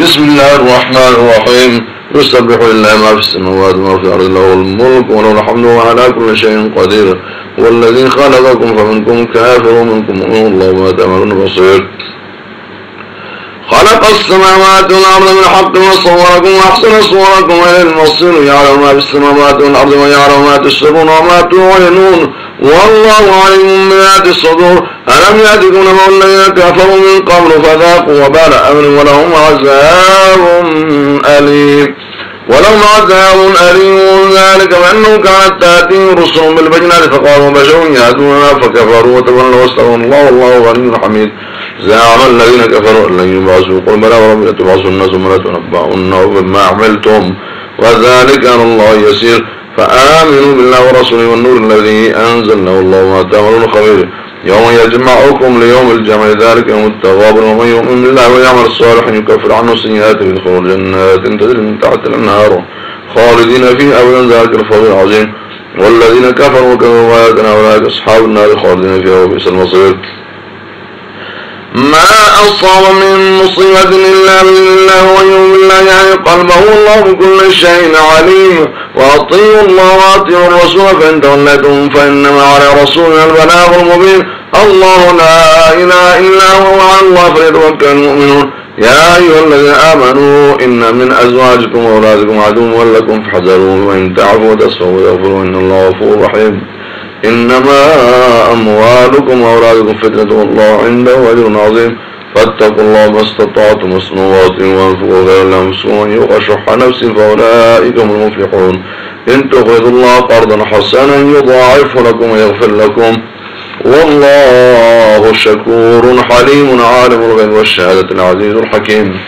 بسم الله الرحمن الرحيم. يسبح لله ما في السماوات وما في الأرض له الملك وله الحمد وعلى كل شيء قدير. هو الذي خلقكم فمنكم كافر ومنكم مؤمن الله ما تعملون بصير. خلق السماوات والأرض بالحق وصوركم وأحسن صوركم إلى المصير. يعلم ما في السماوات والأرض ويعلم ما تسرون وما تعلنون والله عليم بذات الصدور. ألم يأتكم نبأ الذين كفروا من قبل فذاقوا وبال أمر ولهم عذاب أليم. ولهم عذاب أليم. ذلك بأنه كانت تأتيهم رسل بالبينات فقالوا بشر يهدوننا فكفروا وتولوا واستغفروا الله والله غني حميد. زعم الذين كفروا أن لن يبعثوا قل بلى وربنا تبعثن ثم لتنبؤن بما عملتم. وذلك على الله يسير. فآمنوا بالله ورسوله والنور الذي أنزلنا الله ما تعملون خبير. يوم يجمعكم ليوم الجمع ذلك يوم التغابر ومن يؤمن بالله ويعمل الصالح يكفر عنه سيئات يدخل جنات تجري من تحت الأنهار خالدين فيه أبدا. ذلك الفضل العظيم. والذين كفروا وكفروا آياتنا أولئك أصحاب النار خالدين فيها وبئس المصير. ما أصاب من مصيبة إلا بإذن الله يعني قلبه الله بكل شيء عليم وأطيعوا الله وأطيعوا الرسول فإن توليتم فإنما على رسولنا البلاغ المبين الله لا إله إلا هو وعلى الله فليتوكل المؤمنون يا أيها الذين آمنوا إن من أزواجكم وأولادكم عدو لكم فاحذروه وإن تعفوا وتصفوا وتغفروا إن الله غفور رحيم إنما أموالكم وأولادكم فتنة والله عنده أجر عظيم فاتقوا الله ما استطعتم السماوات وانفقوا غير لأنفسكم ومن يوق شح نفسه فأولئك هم المفلحون. إن تقرضوا الله قرضا حسنا يضاعف لكم ويغفر لكم. والله شكور حليم عالم الغيب والشهادة العزيز الحكيم.